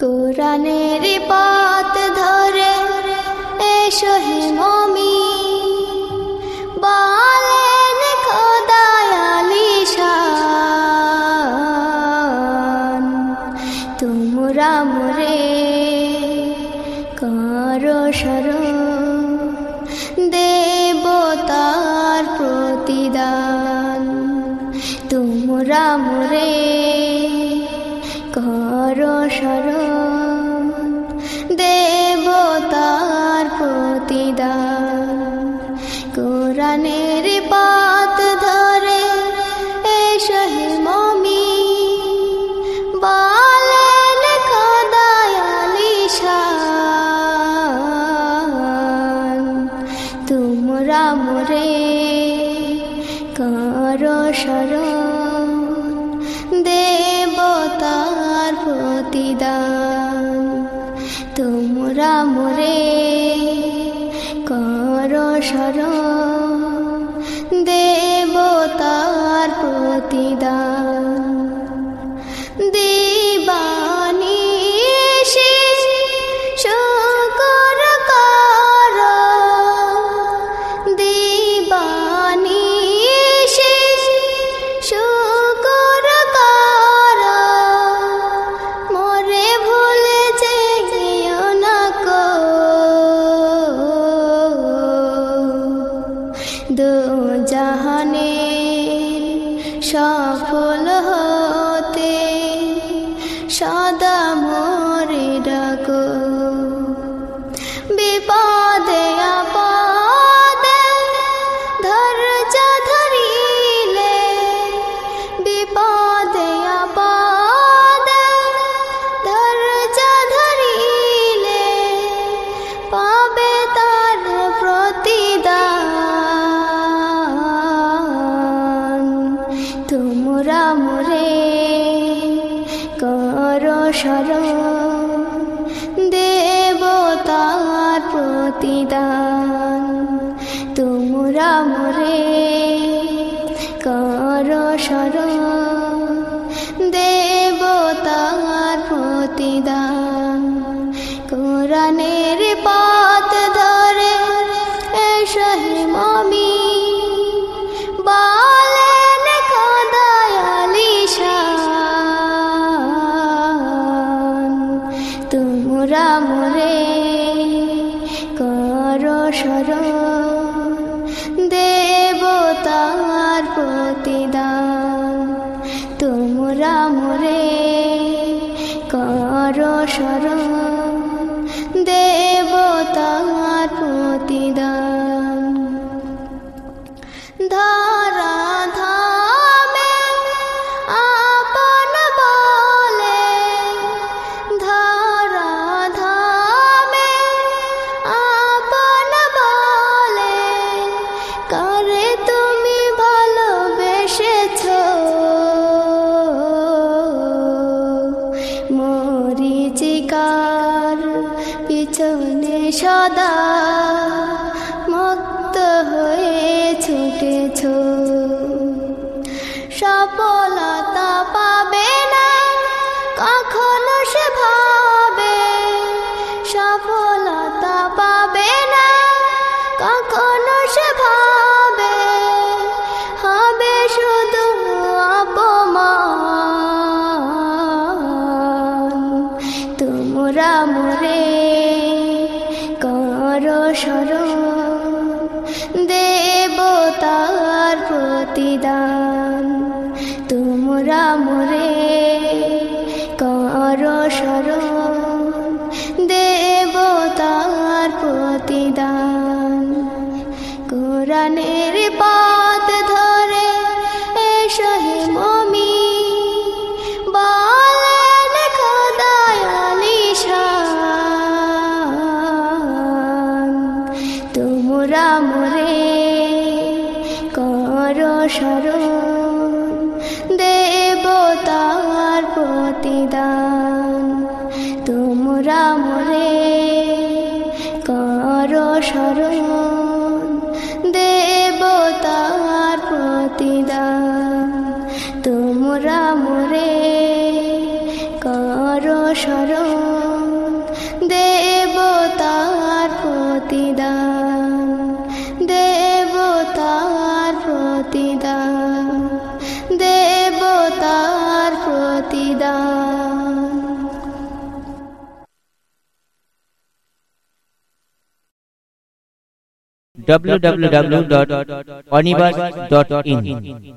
কোরআনের পথ ধরে এসো হে স্মরণ দেবতার প্রতিদান। পাত ধরে তোমরা মোরে করো স্মরণ প্রতিদান। তোমরা মোরে সফল হতে মোরে করো স্মরণ দেবতার প্রতিদান। তোমরা মোরে করো স্মরণ দেবতার প্রতিদান। কোরআনের প্রতিদান। তোমরা মোরে কর সর দেবতার সদা মুক্ত হয়ে ছুটেছ। সফলতা পাবে করো স্মরণ দেবতার প্রতিদান। তোমরা মোরে কর স্মরণ তোমরা মোরে www.onibus.in